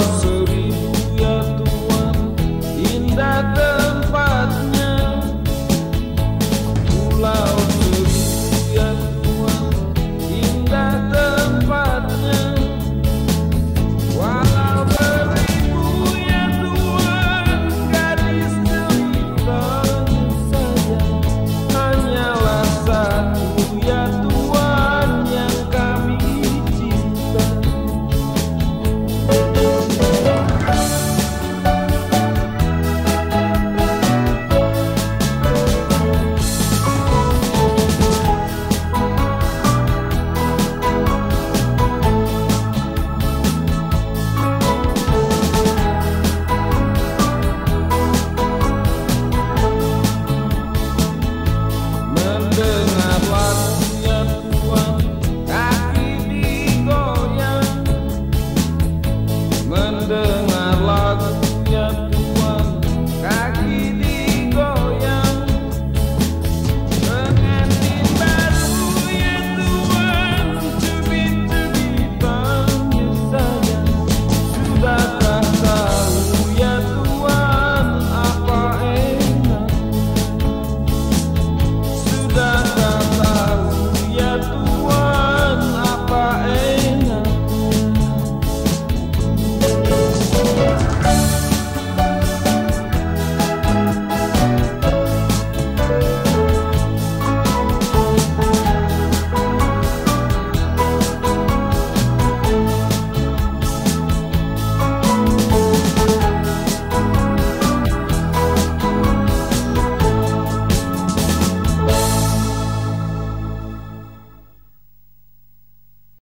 love's